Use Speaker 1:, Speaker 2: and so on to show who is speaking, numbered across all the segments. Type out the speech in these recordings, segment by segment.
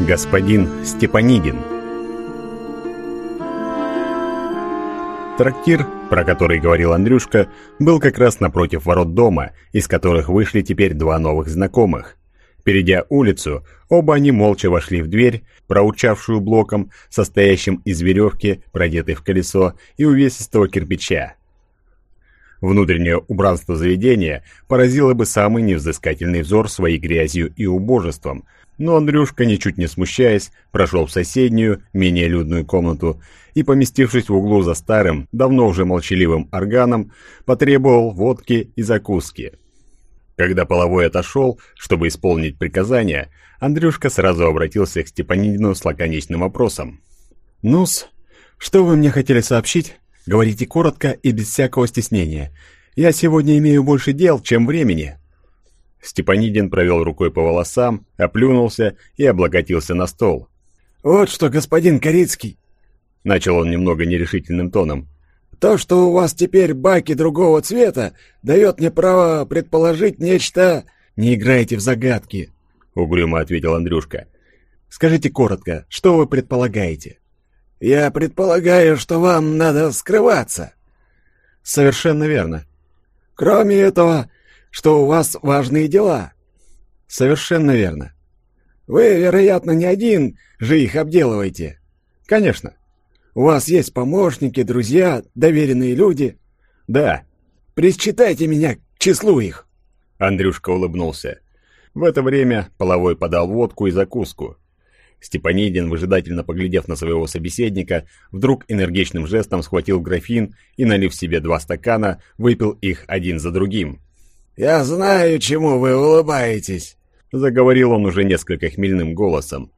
Speaker 1: Господин Степанидин Трактир, про который говорил Андрюшка, был как раз напротив ворот дома, из которых вышли теперь два новых знакомых. Перейдя улицу, оба они молча вошли в дверь, проучавшую блоком, состоящим из веревки, продетой в колесо, и увесистого кирпича. Внутреннее убранство заведения поразило бы самый невзыскательный взор своей грязью и убожеством, но Андрюшка, ничуть не смущаясь, прошел в соседнюю, менее людную комнату и, поместившись в углу за старым, давно уже молчаливым органом, потребовал водки и закуски. Когда половой отошел, чтобы исполнить приказание, Андрюшка сразу обратился к Степанидину с лаконичным вопросом.
Speaker 2: «Ну-с, что вы мне хотели сообщить? Говорите коротко и без всякого стеснения. Я сегодня имею больше дел, чем времени».
Speaker 1: Степанидин провел рукой по волосам, оплюнулся и облокотился на стол.
Speaker 3: «Вот что, господин Корицкий!»
Speaker 1: Начал он немного нерешительным тоном.
Speaker 3: То, что у вас теперь баки другого цвета, дает мне право предположить нечто...»
Speaker 2: «Не играйте в загадки», — угрюмо ответил Андрюшка. «Скажите коротко, что вы предполагаете?»
Speaker 3: «Я предполагаю, что вам надо скрываться».
Speaker 2: «Совершенно верно».
Speaker 3: «Кроме этого, что у вас важные дела».
Speaker 2: «Совершенно верно».
Speaker 3: «Вы, вероятно, не один же их обделываете».
Speaker 2: «Конечно».
Speaker 3: У вас есть помощники, друзья, доверенные люди?»
Speaker 2: «Да».
Speaker 3: «Присчитайте меня к числу их».
Speaker 1: Андрюшка улыбнулся. В это время Половой подал водку и закуску. Степанидин, выжидательно поглядев на своего собеседника, вдруг энергичным жестом схватил графин и, налив себе два стакана, выпил их один за другим.
Speaker 3: «Я знаю, чему вы улыбаетесь», — заговорил он уже несколько хмельным голосом.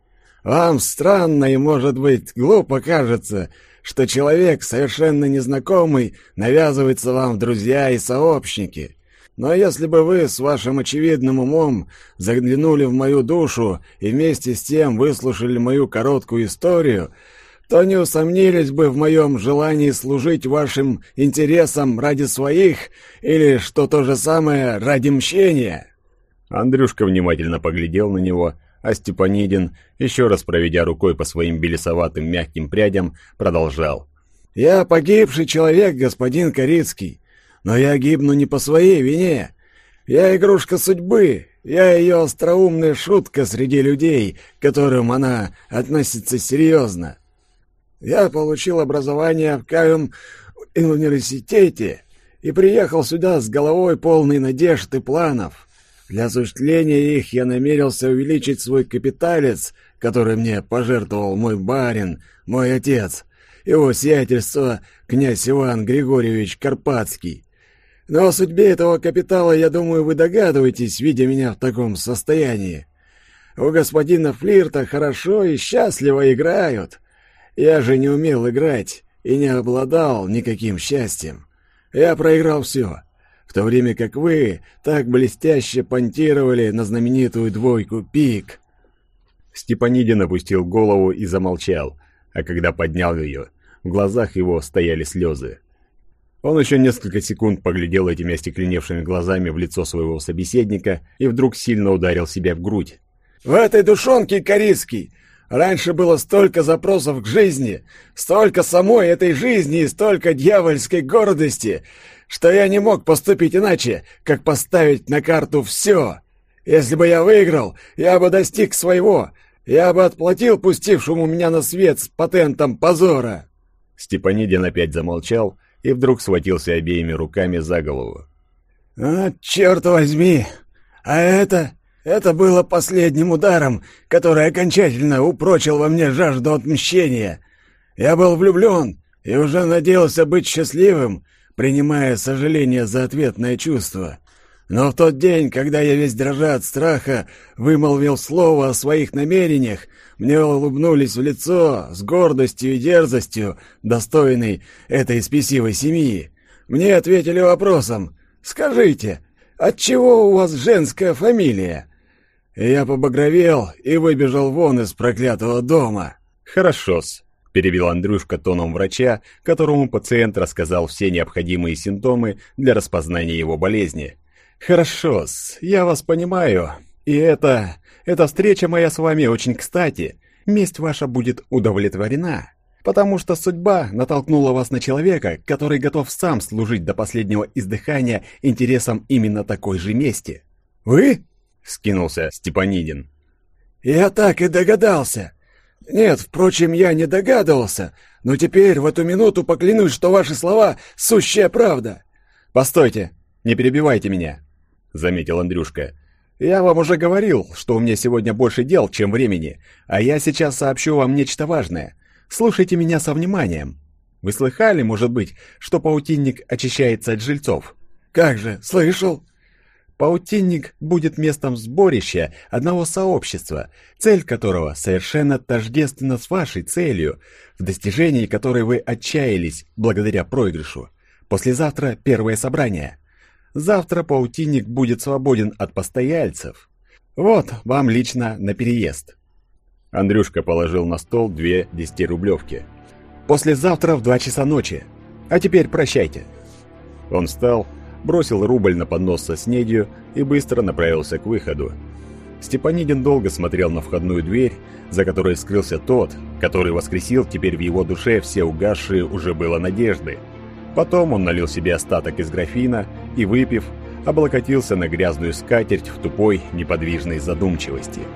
Speaker 3: Вам странно и, может быть, глупо кажется, что человек, совершенно незнакомый, навязывается вам в друзья и сообщники. Но если бы вы с вашим очевидным умом заглянули в мою душу и вместе с тем выслушали мою короткую историю, то не усомнились бы в моем желании служить вашим интересам ради своих или, что то же самое, ради мщения».
Speaker 1: Андрюшка внимательно поглядел на него, а Степанидин, еще раз проведя рукой по своим белесоватым мягким прядям, продолжал.
Speaker 3: «Я погибший человек, господин Корицкий, но я гибну не по своей вине. Я игрушка судьбы, я ее остроумная шутка среди людей, к которым она относится серьезно. Я получил образование в Каем университете и приехал сюда с головой полной надежд и планов». Для осуществления их я намерился увеличить свой капиталец, который мне пожертвовал мой барин, мой отец, его сиятельство князь Иван Григорьевич Карпатский. Но о судьбе этого капитала, я думаю, вы догадываетесь, видя меня в таком состоянии. У господина Флирта хорошо и счастливо играют. Я же не умел играть и не обладал никаким счастьем. Я проиграл все в то время как вы так блестяще понтировали на знаменитую двойку пик».
Speaker 1: Степанидин опустил голову и замолчал, а когда поднял ее, в глазах его стояли слезы. Он еще несколько секунд поглядел этими остекленевшими глазами в лицо своего собеседника и вдруг сильно ударил себя в грудь.
Speaker 3: «В этой душонке Корицкий раньше было столько запросов к жизни, столько самой этой жизни и столько дьявольской гордости, что я не мог поступить иначе, как поставить на карту все. Если бы я выиграл, я бы достиг своего. Я бы отплатил пустившему меня на свет с патентом позора».
Speaker 1: Степанидин опять замолчал и вдруг схватился обеими руками за голову.
Speaker 3: «А, черт возьми! А это... это было последним ударом, который окончательно упрочил во мне жажду отмщения. Я был влюблен и уже надеялся быть счастливым, принимая сожаление за ответное чувство. Но в тот день, когда я весь дрожа от страха вымолвил слово о своих намерениях, мне улыбнулись в лицо с гордостью и дерзостью, достойной этой спесивой семьи. Мне ответили вопросом «Скажите, отчего у вас женская фамилия?» Я побагровел и выбежал вон из проклятого дома.
Speaker 1: «Хорошо-с», перебил Андрюшка тоном врача, которому пациент рассказал все необходимые симптомы для распознания его болезни. «Хорошо-с, я вас понимаю.
Speaker 2: И это... эта встреча моя с вами очень кстати. Месть ваша будет удовлетворена, потому что судьба натолкнула вас на человека, который готов сам служить до последнего издыхания интересам именно такой же мести.
Speaker 3: «Вы?»
Speaker 1: — скинулся Степанидин.
Speaker 3: «Я так и догадался. Нет, впрочем, я не догадывался, но теперь в эту минуту поклянусь, что ваши слова — сущая правда».
Speaker 2: «Постойте, не перебивайте меня», — заметил Андрюшка. «Я вам уже говорил, что у меня сегодня больше дел, чем времени, а я сейчас сообщу вам нечто важное. Слушайте меня со вниманием. Вы слыхали, может быть, что паутинник очищается от жильцов?»
Speaker 3: «Как же, слышал?»
Speaker 2: Паутинник будет местом сборища одного сообщества, цель которого совершенно тождественна с вашей целью, в достижении которой вы отчаялись благодаря проигрышу. Послезавтра первое собрание. Завтра паутинник будет свободен от постояльцев. Вот вам лично на переезд.
Speaker 1: Андрюшка положил на стол две десятирублевки.
Speaker 2: Послезавтра в два часа ночи. А теперь прощайте.
Speaker 1: Он встал, бросил рубль на поднос со снедью и быстро направился к выходу. Степанидин долго смотрел на входную дверь, за которой скрылся тот, который воскресил теперь в его душе все угасшие уже было надежды. Потом он налил себе остаток из графина и, выпив, облокотился на грязную скатерть в тупой неподвижной задумчивости –